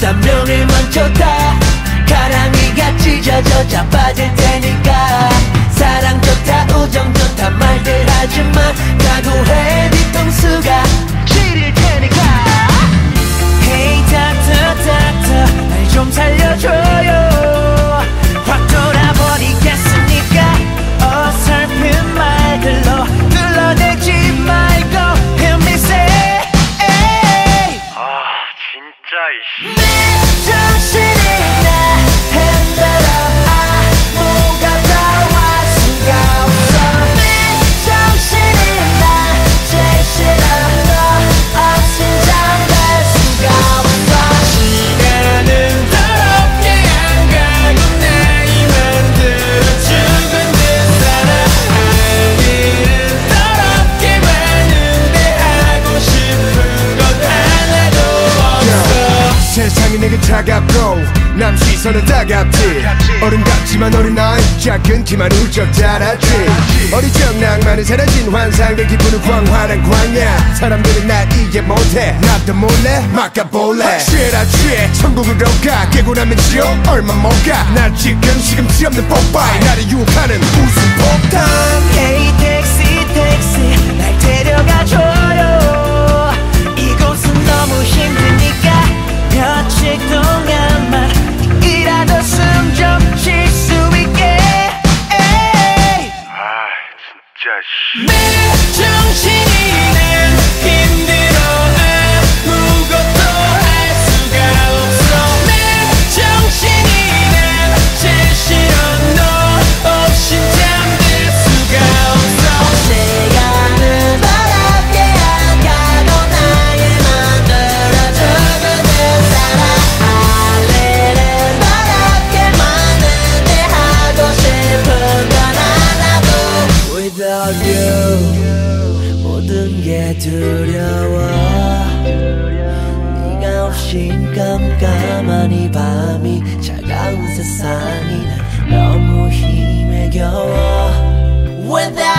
일단 명을 먼저 다. 가랑이가 찢어져 자빠질 테니까. 사랑 좋다 우정 좋다 말들 하지마 내 정신이 내게 차갑고 남 시선은 따갑지. 어른 같지만 어린아이 작은 키만 훌쩍 자랐지. 어리적 낭만은 사라진 환상들 기분은 광활한 광야. 사람들은 날 이해 못해. 나도 몰래 막아볼래. 취해라 취해 천국으로 가. 깨고 나면 지옥. 얼마 못가날 지금 시금치 없는 뽀빠이 나를 유혹하는 웃음 폭탄. Hey 씨내정 두려워 네가 없인 깜깜한 이 밤이 차가운 세상이 난 너무 힘에 겨워. Without